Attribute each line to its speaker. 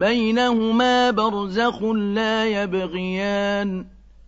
Speaker 1: بَيْنَهُمَا بَرْزَخٌ لَّا يَبْغِيَانِ